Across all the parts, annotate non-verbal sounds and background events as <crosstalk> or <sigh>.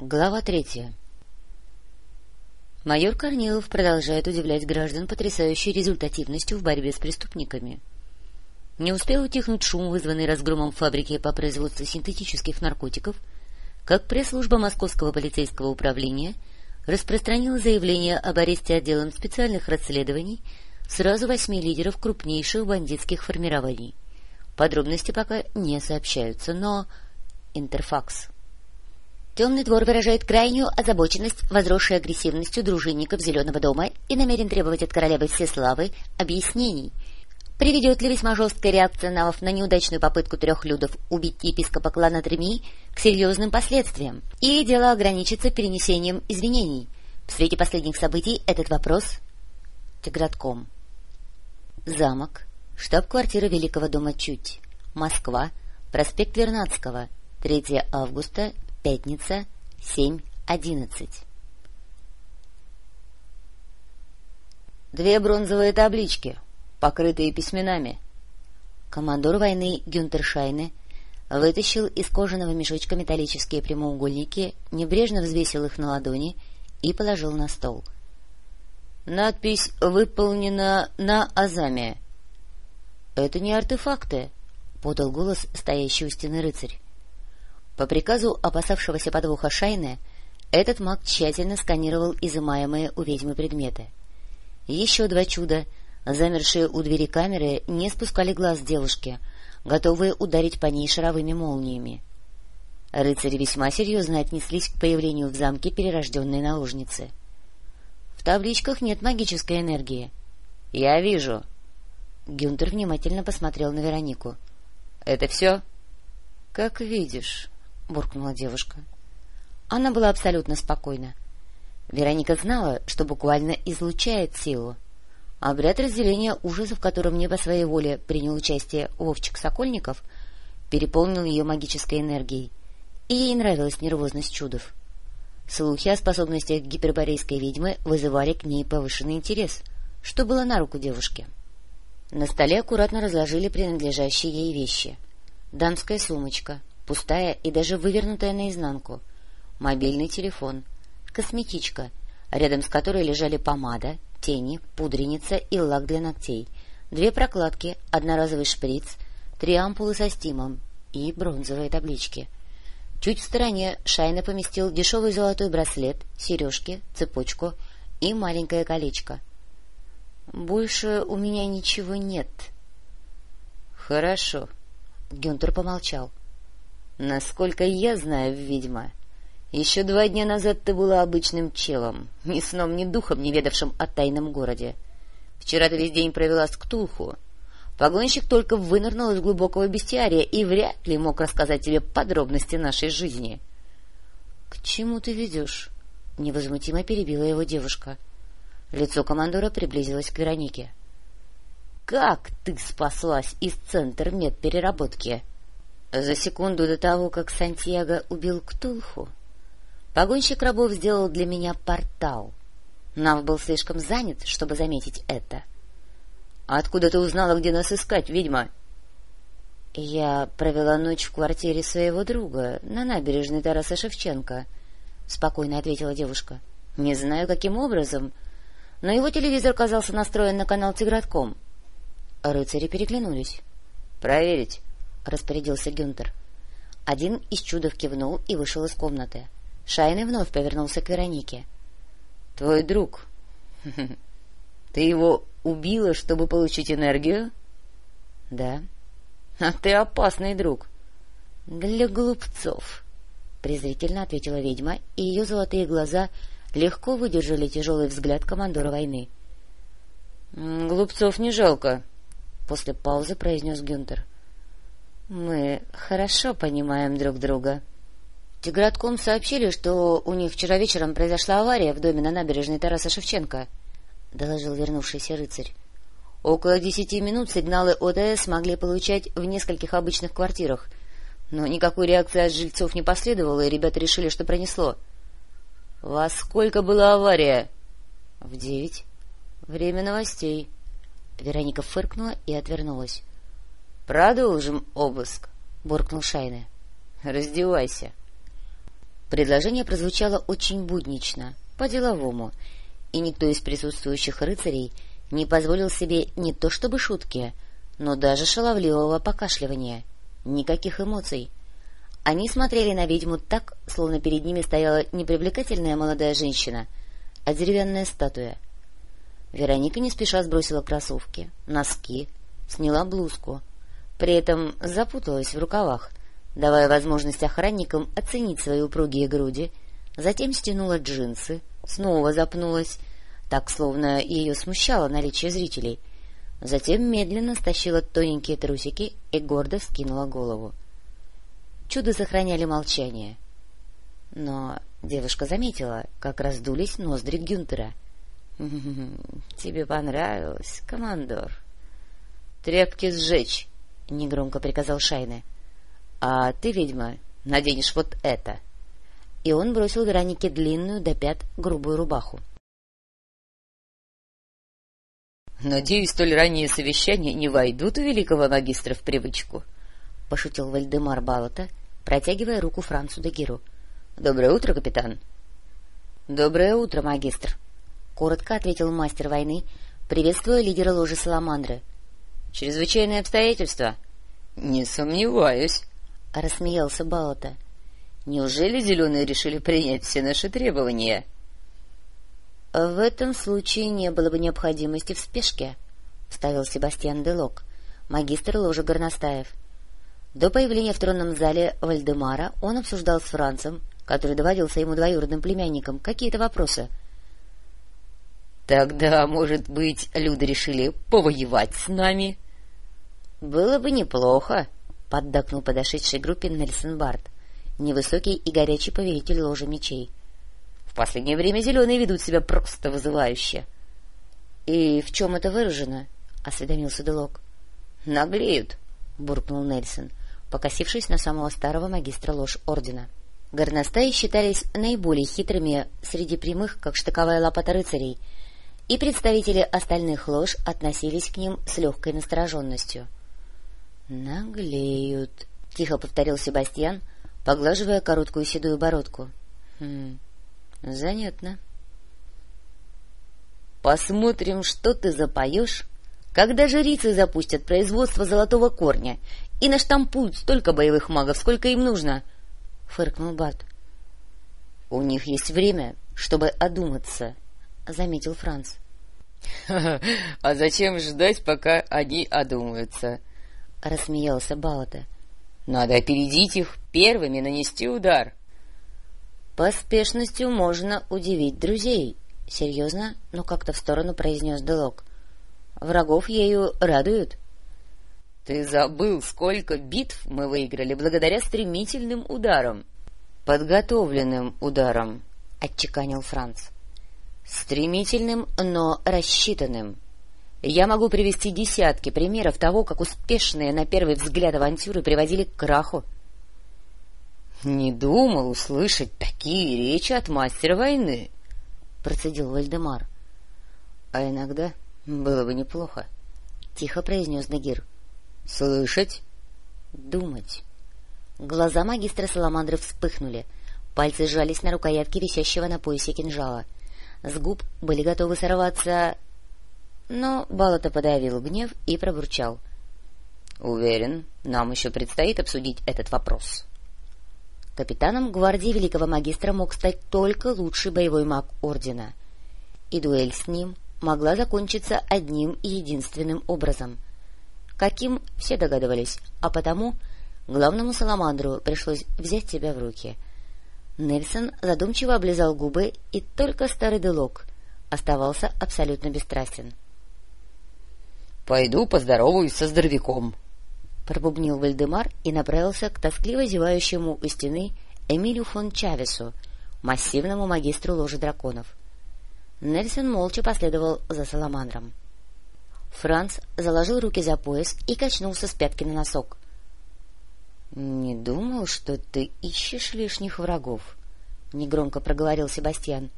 Глава третья Майор Корнилов продолжает удивлять граждан потрясающей результативностью в борьбе с преступниками. Не успел утихнуть шум, вызванный разгромом фабрики по производству синтетических наркотиков, как пресс-служба Московского полицейского управления распространила заявление об аресте отделом специальных расследований сразу восьми лидеров крупнейших бандитских формирований. Подробности пока не сообщаются, но... Интерфакс. Темный двор выражает крайнюю озабоченность возросшей агрессивностью дружинников Зеленого дома и намерен требовать от королевы Всеславы объяснений. Приведет ли весьма жесткая реакция навов на неудачную попытку трех людов убить епископа клана Треми к серьезным последствиям? И дело ограничится перенесением извинений. В свете последних событий этот вопрос Тигратком. Замок. Штаб-квартира Великого дома Чуть. Москва. Проспект Вернадского. 3 августа Пятница, семь одиннадцать. Две бронзовые таблички, покрытые письменами. Командор войны Гюнтер Шайне вытащил из кожаного мешочка металлические прямоугольники, небрежно взвесил их на ладони и положил на стол. Надпись выполнена на Азаме. — Это не артефакты, — подал голос стоящий у стены рыцарь. По приказу опасавшегося подвоха Шайны, этот маг тщательно сканировал изымаемые у ведьмы предметы. Еще два чуда, замершие у двери камеры, не спускали глаз девушки, готовые ударить по ней шаровыми молниями. Рыцари весьма серьезно отнеслись к появлению в замке перерожденной наложницы. — В табличках нет магической энергии. — Я вижу. Гюнтер внимательно посмотрел на Веронику. — Это все? — Как видишь буркнула девушка. Она была абсолютно спокойна. Вероника знала, что буквально излучает силу. Обряд разделения ужаса, в котором не по своей воле принял участие Вовчик Сокольников, переполнил ее магической энергией, и ей нравилась нервозность чудов. Слухи о способностях гиперборейской ведьмы вызывали к ней повышенный интерес, что было на руку девушке. На столе аккуратно разложили принадлежащие ей вещи. Дамская сумочка, пустая и даже вывернутая наизнанку, мобильный телефон, косметичка, рядом с которой лежали помада, тени, пудреница и лак для ногтей, две прокладки, одноразовый шприц, три ампулы со стимом и бронзовые таблички. Чуть в стороне Шайна поместил дешевый золотой браслет, сережки, цепочку и маленькое колечко. — Больше у меня ничего нет. — Хорошо. Гюнтер помолчал. Насколько я знаю, ведьма, еще два дня назад ты была обычным челом, ни сном, ни духом, не ведавшим о тайном городе. Вчера ты весь день провела с Ктулху. Погонщик только вынырнул из глубокого бестиария и вряд ли мог рассказать тебе подробности нашей жизни. — К чему ты ведешь? — невозмутимо перебила его девушка. Лицо командора приблизилось к Веронике. — Как ты спаслась из центра медпереработки? За секунду до того, как Сантьяго убил Ктулху, погонщик рабов сделал для меня портал. Нав был слишком занят, чтобы заметить это. — Откуда ты узнала, где нас искать, ведьма? — Я провела ночь в квартире своего друга на набережной Тараса Шевченко, — спокойно ответила девушка. — Не знаю, каким образом, но его телевизор казался настроен на канал Тигратком. Рыцари переглянулись. — Проверить. — распорядился Гюнтер. Один из чудов кивнул и вышел из комнаты. Шайный вновь повернулся к Веронике. — Твой друг. <laughs> Ты его убила, чтобы получить энергию? — Да. — А ты опасный друг. — Для глупцов, — презрительно ответила ведьма, и ее золотые глаза легко выдержали тяжелый взгляд командора войны. — Глупцов не жалко, — после паузы произнес Гюнтер. Мы хорошо понимаем друг друга. Тигратком сообщили, что у них вчера вечером произошла авария в доме на набережной Тараса Шевченко, — доложил вернувшийся рыцарь. Около десяти минут сигналы ОТС могли получать в нескольких обычных квартирах, но никакой реакции от жильцов не последовало, и ребята решили, что пронесло. — Во сколько была авария? — В девять. — Время новостей. Вероника фыркнула и отвернулась. — Продолжим обыск, — буркнул Шайне. — Раздевайся. Предложение прозвучало очень буднично, по-деловому, и никто из присутствующих рыцарей не позволил себе не то чтобы шутки, но даже шаловливого покашливания. Никаких эмоций. Они смотрели на ведьму так, словно перед ними стояла не привлекательная молодая женщина, а деревянная статуя. Вероника не спеша сбросила кроссовки, носки, сняла блузку, при этом запуталась в рукавах, давая возможность охранникам оценить свои упругие груди, затем стянула джинсы, снова запнулась, так словно ее смущало наличие зрителей, затем медленно стащила тоненькие трусики и гордо скинула голову. Чудо сохраняли молчание. Но девушка заметила, как раздулись ноздри Гюнтера. — Тебе понравилось, командор? — Тряпки сжечь, — негромко приказал Шайне. — А ты, ведьма, наденешь вот это. И он бросил Веронике длинную до пят грубую рубаху. — Надеюсь, столь ранние совещания не войдут у великого магистра в привычку, — пошутил Вальдемар Балата, протягивая руку Францу Дагиру. — Доброе утро, капитан. — Доброе утро, магистр, — коротко ответил мастер войны, приветствуя лидера ложи Саламандры. — Чрезвычайные обстоятельства? — Не сомневаюсь, — рассмеялся Балата. — Неужели зеленые решили принять все наши требования? — В этом случае не было бы необходимости в спешке, — вставил Себастьян Делок, магистр ложи Горностаев. — до появления в тронном зале Вальдемара он обсуждал с Францем, который доводился ему двоюродным племянником, какие-то вопросы. — Тогда, может быть, люди решили повоевать с нами? — Было бы неплохо, — поддакнул подошедшей группе Нельсон Барт, невысокий и горячий повелитель ложи мечей. — В последнее время зеленые ведут себя просто вызывающе. — И в чем это выражено? — осведомился Делок. — Наглеют, — буркнул Нельсон покосившись на самого старого магистра ложь ордена. Горностаи считались наиболее хитрыми среди прямых, как штыковая лопата рыцарей, и представители остальных лож относились к ним с легкой настороженностью. — Наглеют, — тихо повторил Себастьян, поглаживая короткую седую бородку. — Хм, занятно. — Посмотрим, что ты запоешь, когда жрицы запустят производство золотого корня и наштампуют столько боевых магов, сколько им нужно, — фыркнул Барт. — У них есть время, чтобы одуматься, — заметил Франц. <laughs> — А зачем ждать, пока они одумаются? — рассмеялся Балата. — Надо опередить их, первыми нанести удар. — Поспешностью можно удивить друзей, — серьезно, но как-то в сторону произнес Делок. — Врагов ею радуют. — ты забыл, сколько битв мы выиграли благодаря стремительным ударам. — Подготовленным ударам, — отчеканил Франц. — Стремительным, но рассчитанным. Я могу привести десятки примеров того, как успешные на первый взгляд авантюры приводили к краху. — Не думал услышать такие речи от мастера войны, — процедил Вальдемар. — А иногда было бы неплохо, — тихо произнес Нагир. — Слышать? Думать. Глаза магистра Саламандры вспыхнули, пальцы сжались на рукоятке висящего на поясе кинжала. С губ были готовы сорваться... Но Балата подавил гнев и пробурчал. — Уверен, нам еще предстоит обсудить этот вопрос. Капитаном гвардии великого магистра мог стать только лучший боевой маг Ордена, и дуэль с ним могла закончиться одним и единственным образом — каким все догадывались, а потому главному саламандру пришлось взять себя в руки. Нельсон задумчиво облизал губы, и только старый делок оставался абсолютно бесстрастен. — Пойду поздороваюсь со здоровяком, — пробубнил Вальдемар и направился к тоскливо зевающему у стены Эмилю фон Чавесу, массивному магистру ложи драконов. Нельсон молча последовал за Саламандром. Франц заложил руки за пояс и качнулся с пятки на носок. — Не думал, что ты ищешь лишних врагов, — негромко проговорил Себастьян.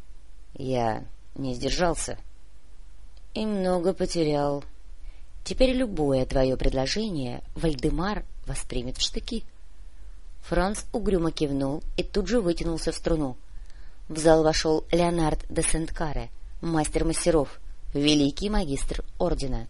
— Я не сдержался. — И много потерял. Теперь любое твое предложение Вальдемар воспримет в штыки. Франц угрюмо кивнул и тут же вытянулся в струну. В зал вошел Леонард де Сент-Каре, мастер мастеров, великий магистр ордена.